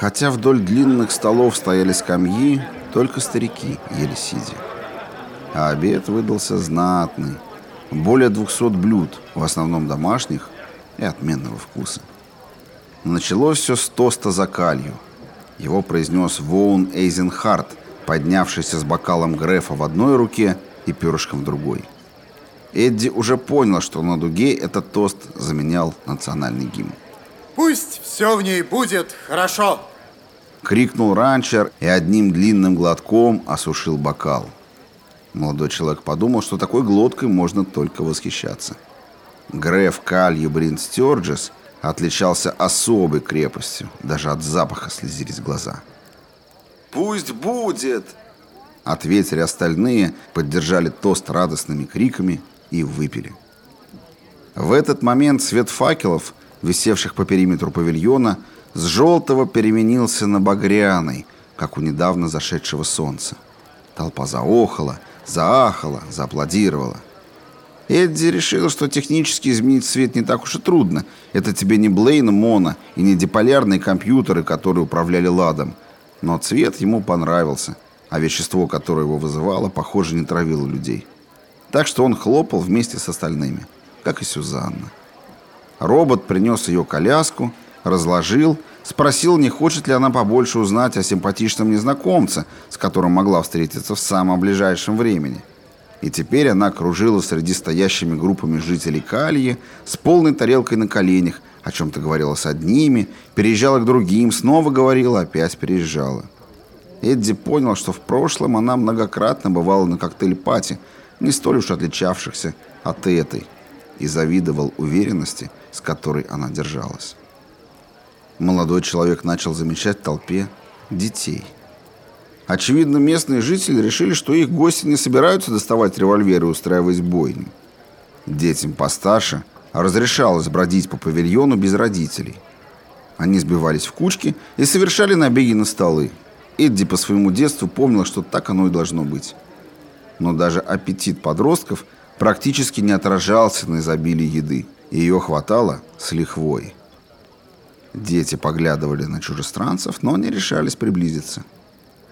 Хотя вдоль длинных столов стояли скамьи, только старики ели сидя. А обед выдался знатный. Более 200 блюд, в основном домашних и отменного вкуса. Началось все с тоста за калью. Его произнес Воун Эйзенхарт, поднявшийся с бокалом Грефа в одной руке и перышком в другой. Эдди уже понял, что на дуге этот тост заменял национальный гимн. «Пусть все в ней будет хорошо!» Крикнул ранчер и одним длинным глотком осушил бокал. Молодой человек подумал, что такой глоткой можно только восхищаться. Греф Калью Брин Стёрджес отличался особой крепостью, даже от запаха слезились глаза. «Пусть будет!» Ответили остальные, поддержали тост радостными криками и выпили. В этот момент свет факелов, висевших по периметру павильона, с желтого переменился на багряный, как у недавно зашедшего солнца. Толпа заохала, заахала, зааплодировала. Эдди решил, что технически изменить цвет не так уж и трудно. Это тебе не Блейн Мона и не диполярные компьютеры, которые управляли ладом. Но цвет ему понравился, а вещество, которое его вызывало, похоже, не травило людей. Так что он хлопал вместе с остальными, как и Сюзанна. Робот принес ее коляску, разложил, спросил, не хочет ли она побольше узнать о симпатичном незнакомце, с которым могла встретиться в самом ближайшем времени. И теперь она кружила среди стоящими группами жителей Кальи с полной тарелкой на коленях, о чем-то говорила с одними, переезжала к другим, снова говорила, опять переезжала. Эдди понял, что в прошлом она многократно бывала на коктейль-пати, не столь уж отличавшихся от этой, и завидовал уверенности, с которой она держалась. Молодой человек начал замечать в толпе детей. Очевидно, местные жители решили, что их гости не собираются доставать револьверы и устраивать бойни. Детям постарше разрешалось бродить по павильону без родителей. Они сбивались в кучки и совершали набеги на столы. Эдди по своему детству помнил, что так оно и должно быть но даже аппетит подростков практически не отражался на изобилии еды, ее хватало с лихвой. Дети поглядывали на чужестранцев, но не решались приблизиться.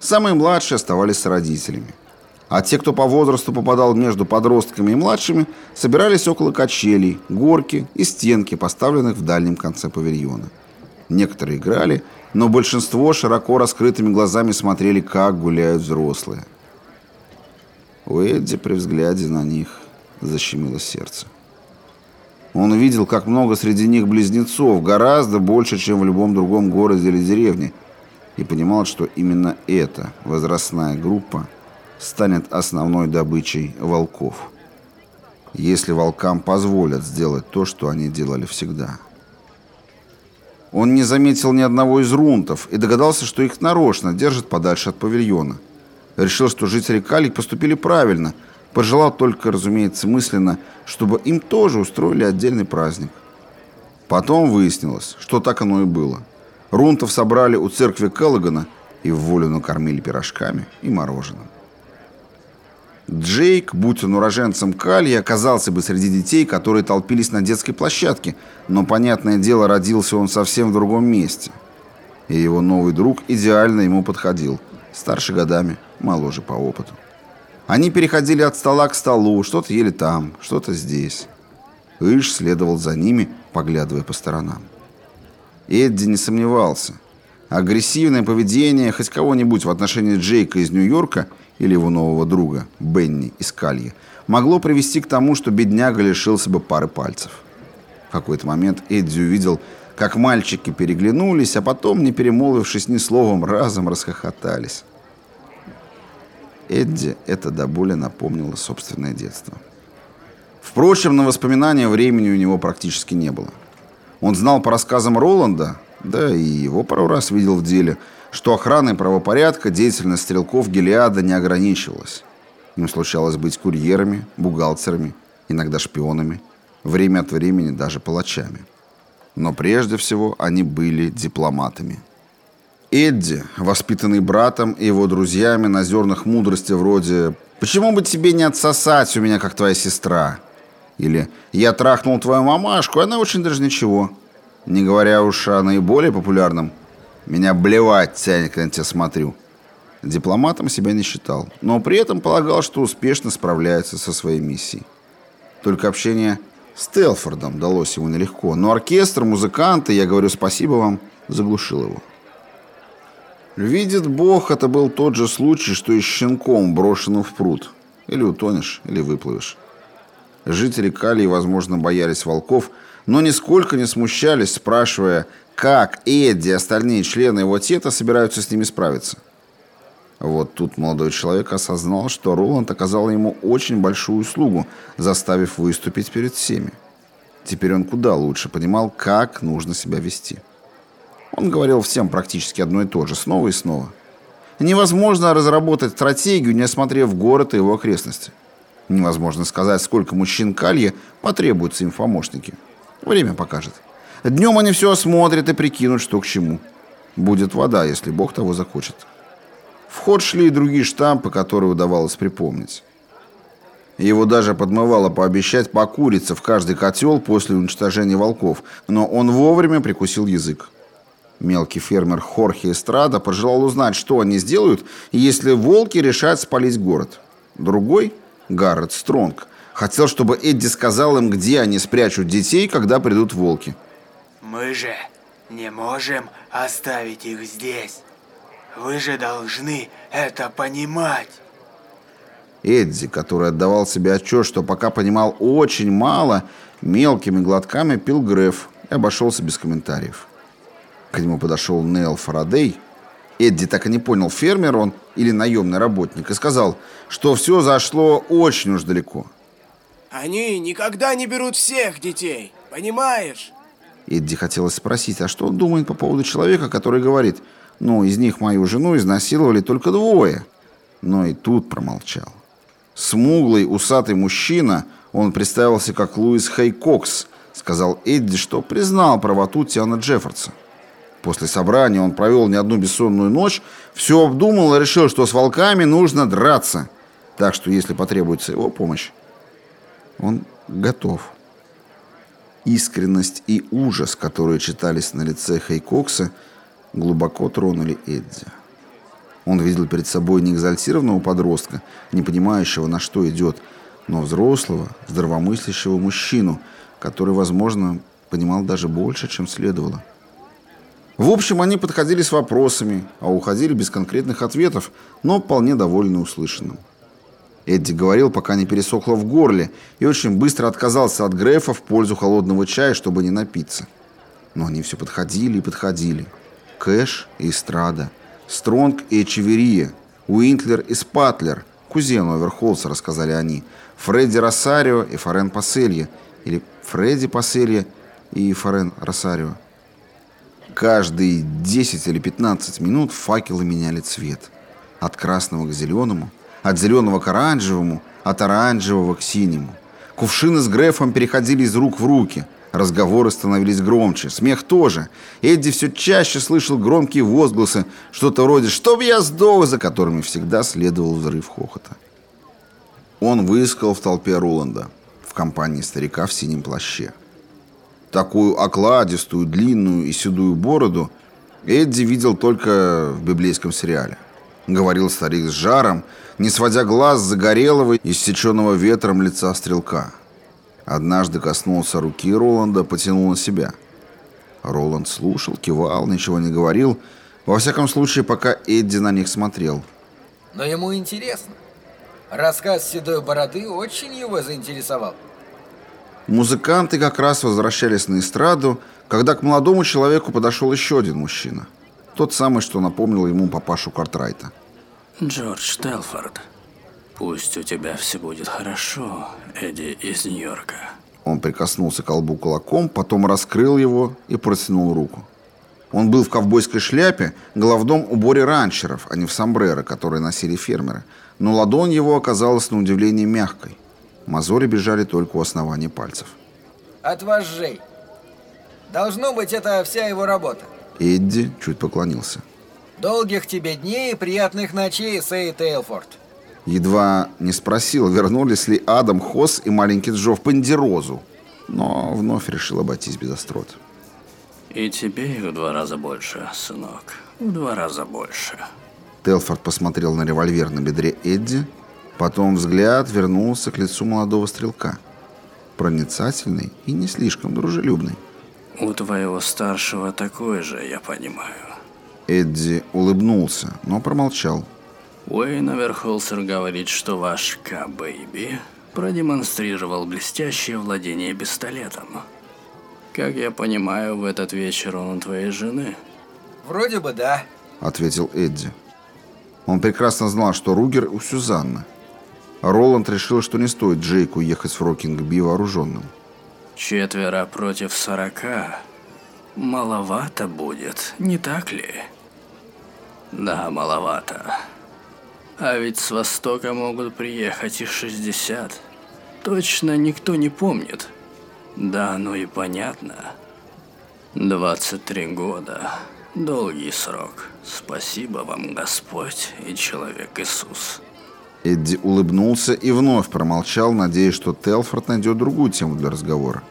Самые младшие оставались с родителями. А те, кто по возрасту попадал между подростками и младшими, собирались около качелей, горки и стенки, поставленных в дальнем конце павильона. Некоторые играли, но большинство широко раскрытыми глазами смотрели, как гуляют взрослые. У Эдди при взгляде на них защемило сердце. Он увидел, как много среди них близнецов, гораздо больше, чем в любом другом городе или деревне, и понимал, что именно эта возрастная группа станет основной добычей волков. Если волкам позволят сделать то, что они делали всегда. Он не заметил ни одного из рунтов и догадался, что их нарочно держат подальше от павильона – решил, что жители Кали поступили правильно, пожелал только, разумеется, мысленно, чтобы им тоже устроили отдельный праздник. Потом выяснилось, что так оно и было. Рунтов собрали у церкви Келлогана и в волю накормили пирожками и мороженым. Джейк, будь он уроженцем Кальи, оказался бы среди детей, которые толпились на детской площадке, но, понятное дело, родился он совсем в другом месте. И его новый друг идеально ему подходил, старше годами, моложе по опыту. Они переходили от стола к столу, что-то ели там, что-то здесь. Иш следовал за ними, поглядывая по сторонам. Эдди не сомневался. Агрессивное поведение хоть кого-нибудь в отношении Джейка из Нью-Йорка или его нового друга, Бенни из Кальи, могло привести к тому, что бедняга лишился бы пары пальцев. В какой-то момент Эдди увидел, как мальчики переглянулись, а потом, не перемолвившись ни словом, разом расхохотались. Эдди это до боли напомнило собственное детство. Впрочем, на воспоминания времени у него практически не было. Он знал по рассказам Роланда, да и его пару раз видел в деле, что охраной правопорядка деятельность стрелков Гелиада не ограничивалась. Им случалось быть курьерами, бухгалтерами, иногда шпионами, время от времени даже палачами. Но прежде всего они были дипломатами – Эдди, воспитанный братом и его друзьями на зернах мудрости вроде «Почему бы тебе не отсосать у меня, как твоя сестра?» Или «Я трахнул твою мамашку, она очень даже ничего». Не говоря уж о наиболее популярном Меня блевать тянет, когда на тебя смотрю. Дипломатом себя не считал, но при этом полагал, что успешно справляется со своей миссией. Только общение с Телфордом далось ему нелегко, но оркестр, музыканты, я говорю спасибо вам, заглушил его. Видит Бог, это был тот же случай, что и щенком, брошенным в пруд. Или утонешь, или выплывешь. Жители Калии, возможно, боялись волков, но нисколько не смущались, спрашивая, как Эдди и остальные члены его тета собираются с ними справиться. Вот тут молодой человек осознал, что Роланд оказал ему очень большую услугу, заставив выступить перед всеми. Теперь он куда лучше понимал, как нужно себя вести. Он говорил всем практически одно и то же, снова и снова. Невозможно разработать стратегию, не осмотрев город и его окрестности. Невозможно сказать, сколько мужчин Калье потребуются им помощники. Время покажет. Днем они все осмотрят и прикинут, что к чему. Будет вода, если Бог того захочет. В ход шли и другие штампы, которые удавалось припомнить. Его даже подмывало пообещать покуриться в каждый котел после уничтожения волков, но он вовремя прикусил язык. Мелкий фермер Хорхе Эстрада пожелал узнать, что они сделают, если волки решат спалить город. Другой, Гаррет Стронг, хотел, чтобы Эдди сказал им, где они спрячут детей, когда придут волки. «Мы же не можем оставить их здесь. Вы же должны это понимать». Эдди, который отдавал себе отчет, что пока понимал очень мало, мелкими глотками пил Греф и обошелся без комментариев. К нему подошел Нейл Фарадей. Эдди так и не понял, фермер он или наемный работник, и сказал, что все зашло очень уж далеко. Они никогда не берут всех детей, понимаешь? Эдди хотелось спросить, а что он думает по поводу человека, который говорит, ну, из них мою жену изнасиловали только двое. Но и тут промолчал. Смуглый, усатый мужчина, он представился как Луис Хейкокс, сказал Эдди, что признал правоту Тиана Джеффордса. После собрания он провел не одну бессонную ночь, все обдумал и решил, что с волками нужно драться. Так что, если потребуется его помощь, он готов. Искренность и ужас, которые читались на лице Хейкокса, глубоко тронули Эдди. Он видел перед собой не экзальтированного подростка, не понимающего, на что идет, но взрослого, здравомыслящего мужчину, который, возможно, понимал даже больше, чем следовало. В общем, они подходили с вопросами, а уходили без конкретных ответов, но вполне довольны услышанным. Эдди говорил, пока не пересохло в горле, и очень быстро отказался от Грефа в пользу холодного чая, чтобы не напиться. Но они все подходили и подходили. Кэш и Эстрада, Стронг и Эчеверия, Уинтлер и Спатлер, кузены Оверхолсера, рассказали они, Фредди Росарио и Форен Пасселье, или Фредди Пасселье и Форен Росарио. Каждые 10 или 15 минут факелы меняли цвет. От красного к зеленому, от зеленого к оранжевому, от оранжевого к синему. Кувшины с Грефом переходили из рук в руки. Разговоры становились громче, смех тоже. Эдди все чаще слышал громкие возгласы, что-то вроде «Чтоб я сдох!», за которыми всегда следовал взрыв хохота. Он выискал в толпе Роланда в компании старика в синем плаще. Такую окладистую, длинную и седую бороду Эдди видел только в библейском сериале. Говорил старик с жаром, не сводя глаз загорелого, иссеченного ветром лица стрелка. Однажды коснулся руки Роланда, потянул на себя. Роланд слушал, кивал, ничего не говорил, во всяком случае, пока Эдди на них смотрел. Но ему интересно. Рассказ седой бороды очень его заинтересовал. Музыканты как раз возвращались на эстраду, когда к молодому человеку подошел еще один мужчина. Тот самый, что напомнил ему папашу Картрайта. Джордж Телфорд, пусть у тебя все будет хорошо, Эдди из Нью-Йорка. Он прикоснулся к колбу кулаком, потом раскрыл его и протянул руку. Он был в ковбойской шляпе, головном уборе ранчеров, а не в сомбреро, которые носили фермеры. Но ладонь его оказалась на удивление мягкой. Мозоли бежали только у основания пальцев. От вожжей. Должно быть, это вся его работа. Эдди чуть поклонился. Долгих тебе дней и приятных ночей, Сэй Тейлфорд. Едва не спросил, вернулись ли Адам Хосс и маленький Джо в Пандерозу, но вновь решил обойтись без острот. И тебе их в два раза больше, сынок. В два раза больше. Телфорд посмотрел на револьвер на бедре Эдди, потом взгляд вернулся к лицу молодого стрелка. Проницательный и не слишком дружелюбный. У твоего старшего такой же, я понимаю. Эдди улыбнулся, но промолчал. Уэйн Аверхолсер говорит, что ваш ка-бэби продемонстрировал блестящее владение пистолетом. Как я понимаю, в этот вечер он у твоей жены. Вроде бы да. Ответил Эдди. Он прекрасно знал, что Ругер у Сюзанны. Роланд решил, что не стоит Джейку ехать в Рокинг-Би вооруженным. Четверо против сорока. Маловато будет, не так ли? Да, маловато. А ведь с востока могут приехать и 60. Точно никто не помнит. Да, ну и понятно. 23 года. Долгий срок. Спасибо вам, Господь и человек Иисус. Эдди улыбнулся и вновь промолчал, надеясь, что Телфорд найдет другую тему для разговора.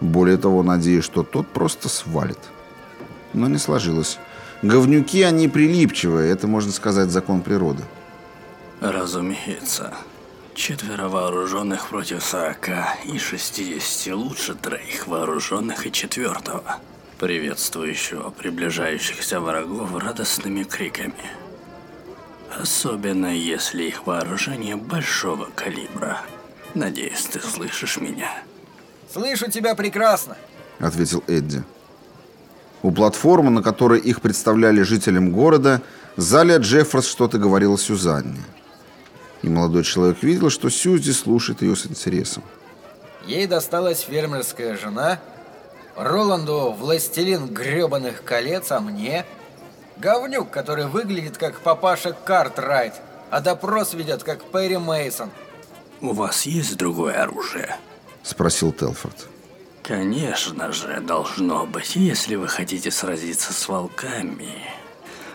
Более того, надеясь, что тот просто свалит. Но не сложилось. Говнюки, они прилипчивые, это, можно сказать, закон природы. Разумеется. Четверо вооруженных против сорока и шестидесяти лучше троих вооруженных и четвертого, приветствующего приближающихся врагов радостными криками. Особенно если их вооружение большого калибра. Надеюсь, ты слышишь меня. Слышу тебя прекрасно. Ответил Эдди. У платформы, на которой их представляли жителям города, Заля Джефферс что-то говорила Сюзанне. И молодой человек видел, что Сьюзи слушает ее с интересом. Ей досталась фермерская жена, Роланду властелин гребаных колец, а мне говнюк, который выглядит как папаша Картрайт, а допрос ведет как Перри Мейсон. У вас есть другое оружие? Спросил Телфорд. Конечно же, должно быть, если вы хотите сразиться с волками.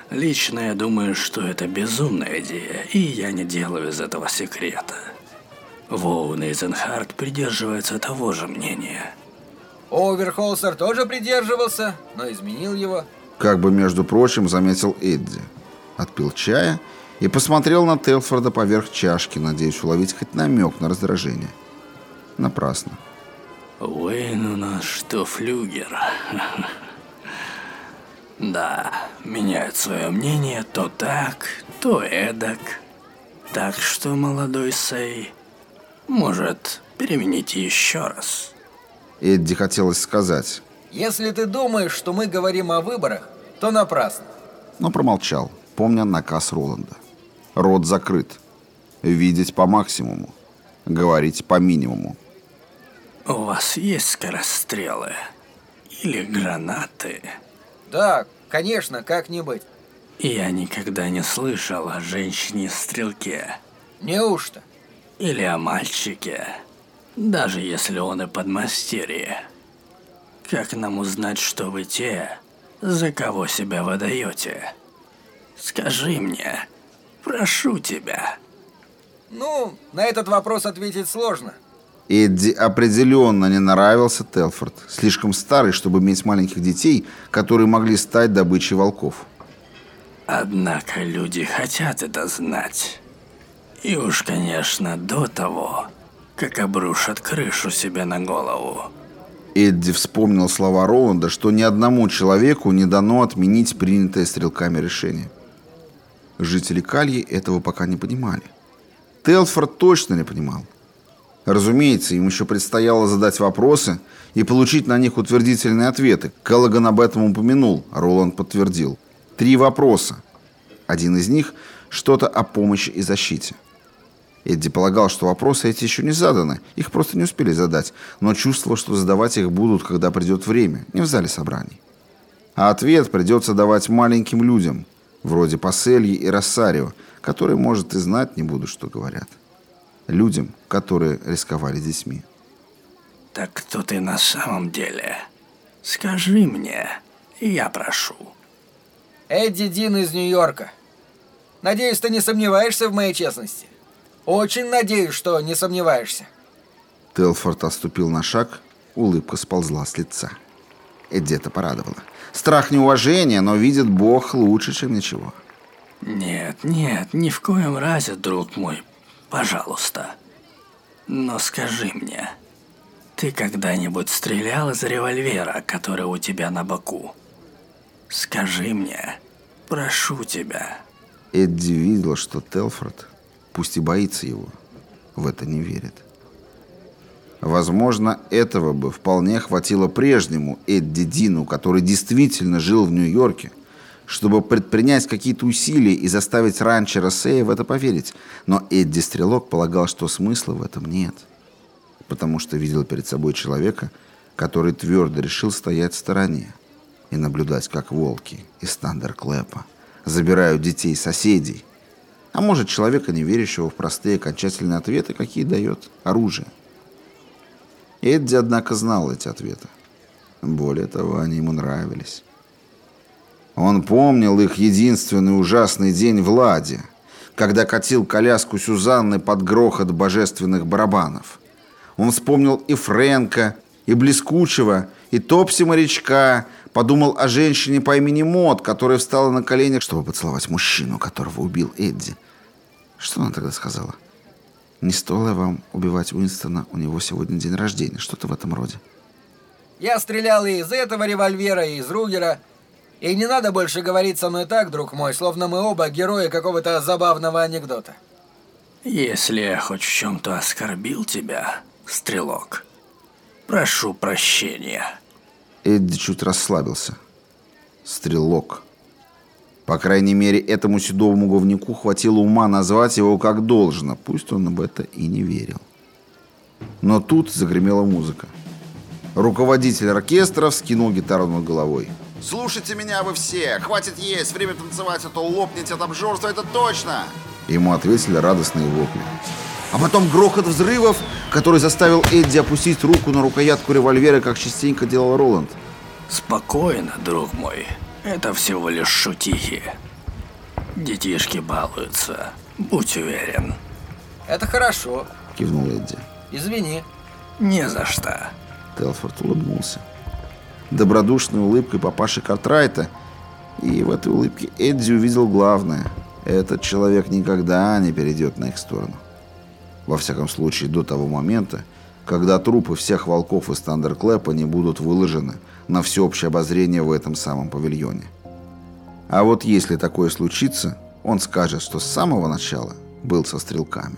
Лично я думаю, что это безумная идея, и я не делаю из этого секрета. Воун и Эйзенхарт придерживаются того же мнения. Оверхолсер тоже придерживался, но изменил его. Как бы, между прочим, заметил Эдди. Отпил чая и посмотрел на Телфорда поверх чашки, надеясь уловить хоть намек на раздражение. Напрасно. Уэйн у нас что, флюгер? Да, меняет свое мнение то так, то эдак. Так что, молодой Сей, может, перемените еще раз. Эдди хотелось сказать, Если ты думаешь, что мы говорим о выборах, то напрасно. но промолчал, помня наказ Роланда. Рот закрыт. Видеть по максимуму. Говорить по минимуму. У вас есть скорострелы? Или гранаты? Да, конечно, как не быть. Я никогда не слышал о женщине-стрелке. Неужто? Или о мальчике. Даже если он и подмастерье. Как нам узнать, что вы те, за кого себя выдаете? Скажи мне, прошу тебя. Ну, на этот вопрос ответить сложно. Эдди определенно не нравился Телфорд. Слишком старый, чтобы иметь маленьких детей, которые могли стать добычей волков. Однако люди хотят это знать. И уж, конечно, до того, как обрушат крышу себе на голову. Эдди вспомнил слова Роланда, что ни одному человеку не дано отменить принятое стрелками решение. Жители Кальи этого пока не понимали. Телфорд точно не понимал. Разумеется, им еще предстояло задать вопросы и получить на них утвердительные ответы. Келлоган об этом упомянул, Роланд подтвердил. Три вопроса. Один из них – что-то о помощи и защите. Эдди полагал, что вопросы эти еще не заданы, их просто не успели задать, но чувствовал, что задавать их будут, когда придет время, не в зале собраний. А ответ придется давать маленьким людям, вроде Пассельи и Рассарио, которые, может, и знать не будут, что говорят. Людям, которые рисковали детьми. Так кто ты на самом деле? Скажи мне, я прошу. Эдди Дин из Нью-Йорка. Надеюсь, ты не сомневаешься в моей честности? Очень надеюсь, что не сомневаешься. Телфорд отступил на шаг, улыбка сползла с лица. Эдди это порадовало. Страх неуважения, но видит Бог лучше, чем ничего. Нет, нет, ни в коем разе, друг мой. Пожалуйста. Но скажи мне, ты когда-нибудь стрелял из револьвера, который у тебя на боку? Скажи мне, прошу тебя. Эдди видел, что Телфорд, пусть и боится его, в это не верит. Возможно, этого бы вполне хватило прежнему Эдди Дину, который действительно жил в Нью-Йорке, чтобы предпринять какие-то усилия и заставить ранчера Сея в это поверить. Но Эдди Стрелок полагал, что смысла в этом нет, потому что видел перед собой человека, который твердо решил стоять в стороне и наблюдать, как волки из Тандерклэпа забирают детей соседей, а может, человека, не верящего в простые окончательные ответы, какие дает оружие. Эдди, однако, знал эти ответы. Более того, они ему нравились. Он помнил их единственный ужасный день в Ладе, когда катил коляску Сюзанны под грохот божественных барабанов. Он вспомнил и Фрэнка, и Блескучего, и Топси-морячка, подумал о женщине по имени Мод, которая встала на коленях, чтобы поцеловать мужчину, которого убил Эдди. Что она тогда сказала? Не стоило вам убивать Уинстона, у него сегодня день рождения, что-то в этом роде. Я стрелял и из этого револьвера, и из Ругера. И не надо больше говорить со мной так, друг мой, словно мы оба герои какого-то забавного анекдота. Если я хоть в чем-то оскорбил тебя, стрелок, прошу прощения. Эдди чуть расслабился. Стрелок. По крайней мере, этому седовому говнюку хватило ума назвать его как должно, пусть он об это и не верил. Но тут загремела музыка. Руководитель оркестра вскинул гитару над головой. «Слушайте меня вы все! Хватит есть! Время танцевать, а то лопнете от обжорства, это точно!» Ему ответили радостные вопли. А потом грохот взрывов, который заставил Эдди опустить руку на рукоятку револьвера, как частенько делал Роланд. Спокойно, друг мой. Это всего лишь шутихи. Детишки балуются. Будь уверен. Это хорошо. Кивнул Эдди. Извини. Не за что. Телфорд улыбнулся. Добродушной улыбкой папаши Картрайта. И в этой улыбке Эдди увидел главное. Этот человек никогда не перейдет на их сторону. Во всяком случае, до того момента, когда трупы всех волков из Тандерклэпа не будут выложены на всеобщее обозрение в этом самом павильоне. А вот если такое случится, он скажет, что с самого начала был со стрелками.